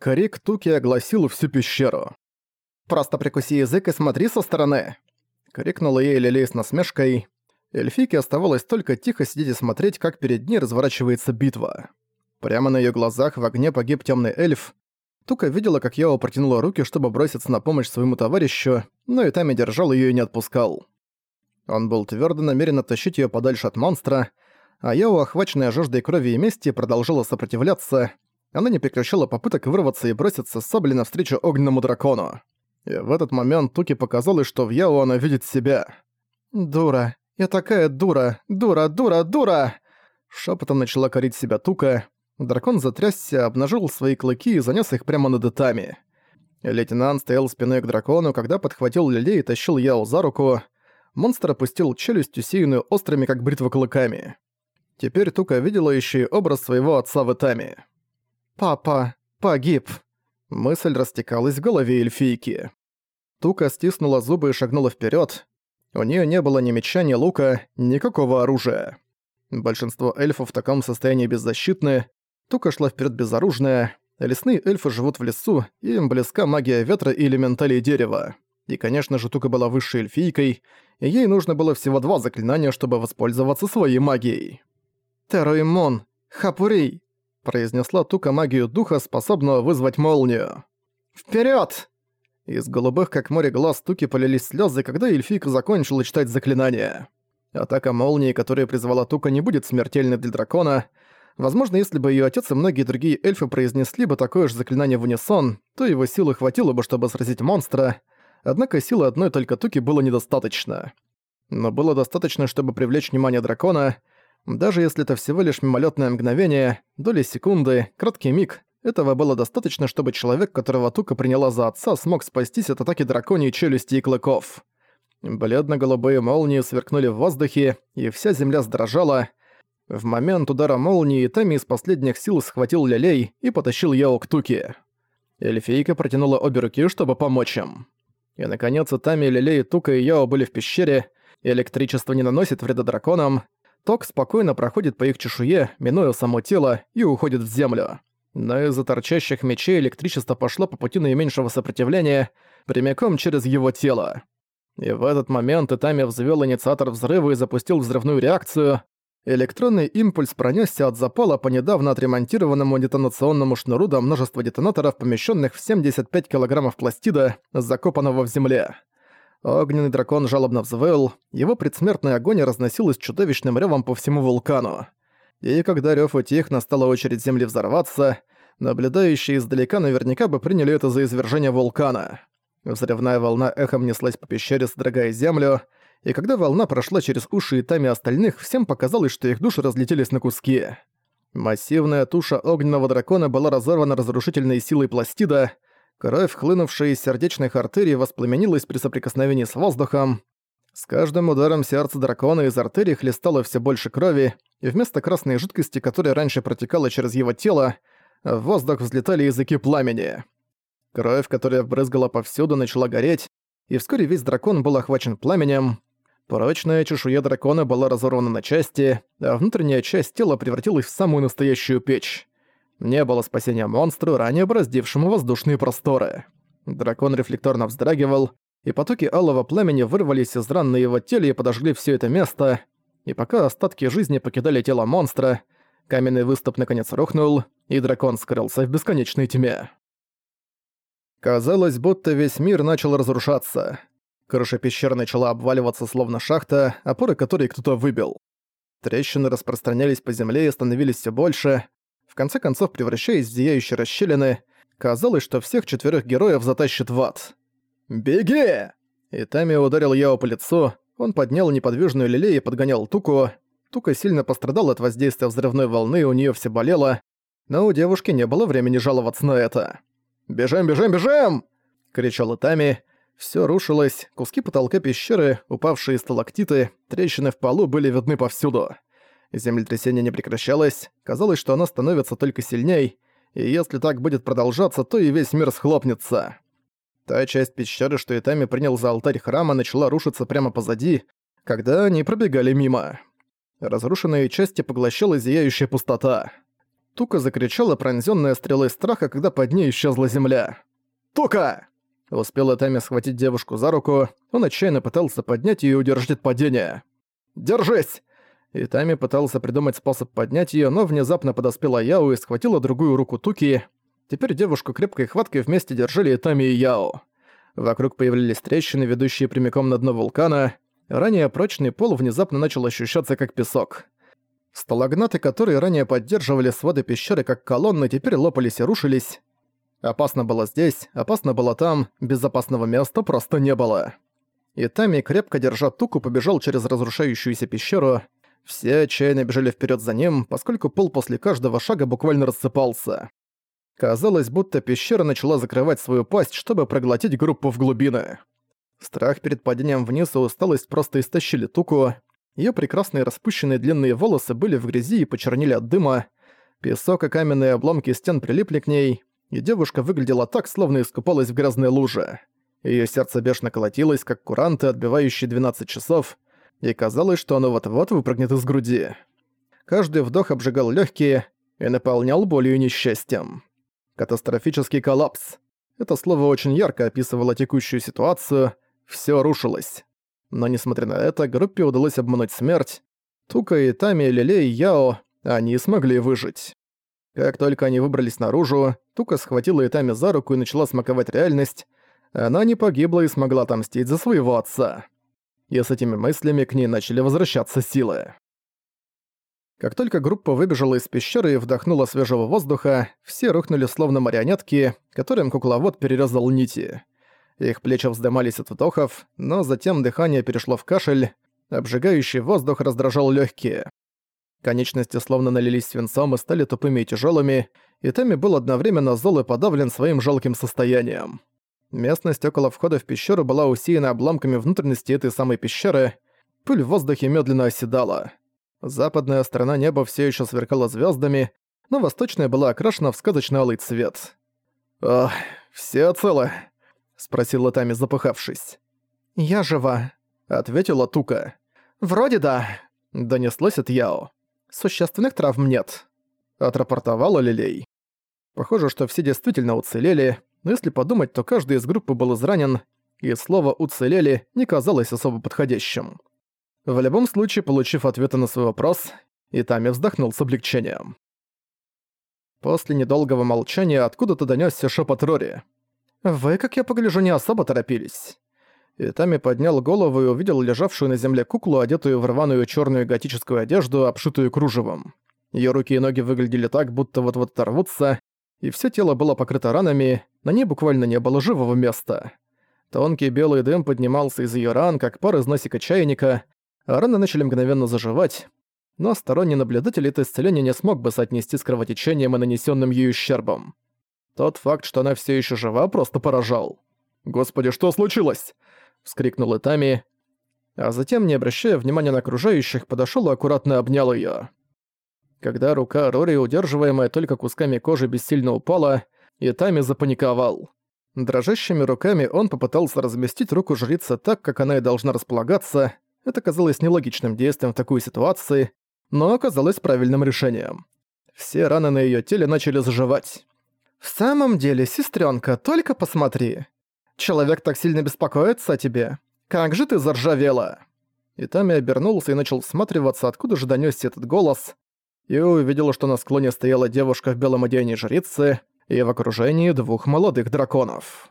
Крик Туки огласил всю пещеру. «Просто прикуси язык и смотри со стороны!» Крикнула ей Лилей с насмешкой. Эльфийке оставалось только тихо сидеть и смотреть, как перед ней разворачивается битва. Прямо на её глазах в огне погиб тёмный эльф. Тука видела, как Яо протянула руки, чтобы броситься на помощь своему товарищу, но Итами держал её и не отпускал. Он был твёрдо намерен оттащить её подальше от монстра, а Яо, охваченная жаждой крови и мести, продолжала сопротивляться. Она не прекращала попыток вырваться и броситься с саблей навстречу огненному дракону. И в этот момент Туке показалось, что в Яо она видит себя. «Дура, я такая дура, дура, дура, дура!» Шепотом начала корить себя Тука. Дракон затрясся, обнажил свои клыки и занес их прямо над Итами. Лейтенант стоял спиной к дракону, когда подхватил Лилей и тащил Яо за руку. Монстр опустил челюсть, усеянную острыми, как бритва, клыками. Теперь Тука видела еще и образ своего отца в Итами. «Папа погиб!» Мысль растекалась в голове эльфийки. Тука стиснула зубы и шагнула вперед. У нее не было ни меча, ни лука, никакого оружия. Большинство эльфов в таком состоянии беззащитны. Тука шла вперед безоружная. Лесные эльфы живут в лесу, и им близка магия ветра и элементалей дерева. И, конечно же, Тука была высшей эльфийкой, и ей нужно было всего два заклинания, чтобы воспользоваться своей магией. «Теруимон! Хапурей!» Произнесла Тука магию духа, способного вызвать молнию. «Вперёд!» Из голубых, как море глаз, Туки полились слёзы, когда эльфийка закончила читать заклинание. Атака молнии, которая призвала Тука, не будет смертельной для дракона. Возможно, если бы её отец и многие другие эльфы произнесли бы такое же заклинание в унисон, то его силы хватило бы, чтобы сразить монстра. Однако силы одной только Туки было недостаточно. Но было достаточно, чтобы привлечь внимание дракона — даже если это всего лишь мимолетное мгновение, доли секунды, краткий миг, этого было достаточно, чтобы человек, которого Тука приняла за отца, смог спастись от атаки драконьей челюсти и клыков. Бледно-голубые молнии сверкнули в воздухе, и вся земля сдрожала. В момент удара молнии Тами из последних сил схватил Лилей и потащил Яо к Туке. Эльфийка протянула обе руки, чтобы помочь им. И наконец Тами, Лилей, Тука и Яо были в пещере, электричество не наносит вреда драконам, Ток спокойно проходит по их чешуе, минуя само тело, и уходит в землю. Но из-за торчащих мечей электричество пошло по пути наименьшего сопротивления, прямиком через его тело. И в этот момент Итами взвел инициатор взрыва и запустил взрывную реакцию. Электронный импульс пронесся от запала по недавно отремонтированному детонационному шнуру до множества детонаторов, помещенных в 75 килограммов пластида, закопанного в земле. Огненный дракон жалобно взвыл, его предсмертный огонь разносилась чудовищным рёвом по всему вулкану. И когда рёв утих, настала очередь Земли взорваться, наблюдающие издалека наверняка бы приняли это за извержение вулкана. Взрывная волна эхом неслась по пещере, содрогая землю, и когда волна прошла через уши и тами остальных, всем показалось, что их души разлетелись на куски. Массивная туша огненного дракона была разорвана разрушительной силой пластида, Кровь, хлынувшая из сердечных артерий, воспламенилась при соприкосновении с воздухом. С каждым ударом сердца дракона из артерий хлестало все больше крови, и вместо красной жидкости, которая раньше протекала через его тело, в воздух взлетали языки пламени. Кровь, которая вбрызгала повсюду, начала гореть, и вскоре весь дракон был охвачен пламенем. Прочная чешуя дракона была разорвана на части, а внутренняя часть тела превратилась в самую настоящую печь. Не было спасения монстру, ранее бороздившему воздушные просторы. Дракон рефлекторно вздрагивал, и потоки алого пламени вырвались из ран на его теле и подожгли все это место. И пока остатки жизни покидали тело монстра, каменный выступ наконец рухнул, и дракон скрылся в бесконечной тьме. Казалось, будто весь мир начал разрушаться. Крыша пещеры начала обваливаться словно шахта, опоры которой кто-то выбил. Трещины распространялись по земле и становились все больше, в конце концов превращаясь в зияющие расщелины, казалось, что всех четверых героев затащит в ад. «Беги!» Итами ударил Яо по лицу, он поднял неподвижную лилей и подгонял Туку. Тука сильно пострадала от воздействия взрывной волны, у нее все болело, но у девушки не было времени жаловаться на это. «Бежим, бежим, бежим!» — кричал Итами. Все рушилось, куски потолка пещеры, упавшие сталактиты, трещины в полу были видны повсюду. Землетрясение не прекращалось, казалось, что оно становится только сильней, и если так будет продолжаться, то и весь мир схлопнется. Та часть пещеры, что Итами принял за алтарь храма, начала рушиться прямо позади, когда они пробегали мимо. Разрушенные части поглощала зияющая пустота. Тука закричала, пронзённая стрелой страха, когда под ней исчезла земля. «Тука!» Успел Тами схватить девушку за руку, он отчаянно пытался поднять её и удержать от падения. «Держись!» И Тами пытался придумать способ поднять её, но внезапно подоспела Яо и схватила другую руку Туки. Теперь девушку крепкой хваткой вместе держали и Тами и Яо. Вокруг появились трещины, ведущие прямиком на дно вулкана. Ранее прочный пол внезапно начал ощущаться как песок. Сталагнаты, которые ранее поддерживали своды пещеры как колонны, теперь лопались и рушились. Опасно было здесь, опасно было там, безопасного места просто не было. И Тами, крепко держа туку, побежал через разрушающуюся пещеру. Все отчаянно бежали вперед за ним, поскольку пол после каждого шага буквально рассыпался. Казалось, будто пещера начала закрывать свою пасть, чтобы проглотить группу в глубины. Страх перед падением вниз и усталость просто истощили Туку. Её прекрасные распущенные длинные волосы были в грязи и почернели от дыма. Песок и каменные обломки стен прилипли к ней, и девушка выглядела так, словно искупалась в грязной луже. Её сердце бешено колотилось, как куранты, отбивающие 12 часов, и казалось, что оно вот-вот выпрыгнет из груди. Каждый вдох обжигал лёгкие и наполнял болью и несчастьем. Катастрофический коллапс. Это слово очень ярко описывало текущую ситуацию, всё рушилось. Но несмотря на это, группе удалось обмануть смерть. Тука и Тами, Лилей и Яо, они смогли выжить. Как только они выбрались наружу, Тука схватила Итами за руку и начала смаковать реальность. Она не погибла и смогла отомстить за своего отца. И с этими мыслями к ней начали возвращаться силы. Как только группа выбежала из пещеры и вдохнула свежего воздуха, все рухнули словно марионетки, которым кукловод перерезал нити. Их плечи вздымались от вдохов, но затем дыхание перешло в кашель, обжигающий воздух раздражал легкие. Конечности словно налились свинцом и стали тупыми и тяжелыми, и Тэмми был одновременно зол и подавлен своим жалким состоянием. Местность около входа в пещеру была усеяна обломками внутренности этой самой пещеры, пыль в воздухе медленно оседала. Западная сторона неба все еще сверкала звездами, но восточная была окрашена в сказочно-алый цвет. «Ох, все целы?» спросила Тами, запыхавшись. «Я жива», — ответила Тука. «Вроде да», — донеслось от Яо. «Существенных травм нет», — отрапортовала Лилей. Похоже, что все действительно уцелели, но если подумать, то каждый из группы был изранен, и слово «уцелели» не казалось особо подходящим. В любом случае, получив ответы на свой вопрос, Итами вздохнул с облегчением. После недолгого молчания откуда-то донёсся шепот Рори. «Вы, как я погляжу, не особо торопились». Итами поднял голову и увидел лежавшую на земле куклу, одетую в рваную черную готическую одежду, обшитую кружевом. Ее руки и ноги выглядели так, будто вот-вот оторвутся, и все тело было покрыто ранами, на ней буквально не было живого места. Тонкий белый дым поднимался из ее ран, как пар из носика чайника, а раны начали мгновенно заживать, но сторонний наблюдатель это исцеление не смог бы соотнести с кровотечением и нанесенным ей ущербом. Тот факт, что она все еще жива, просто поражал. «Господи, что случилось?» — вскрикнул Итами, а затем, не обращая внимания на окружающих, подошел и аккуратно обнял ее. Когда рука Рори, удерживаемая только кусками кожи, бессильно упала, Итами запаниковал. Дрожащими руками он попытался разместить руку жрицы так, как она и должна располагаться. Это казалось нелогичным действием в такой ситуации, но оказалось правильным решением. Все раны на ее теле начали заживать. «В самом деле, сестренка, только посмотри. Человек так сильно беспокоится о тебе. Как же ты заржавела!» Итами обернулся и начал всматриваться, откуда же донёсся этот голос, и увидел, что на склоне стояла девушка в белом одеянии жрицы и в окружении двух молодых драконов.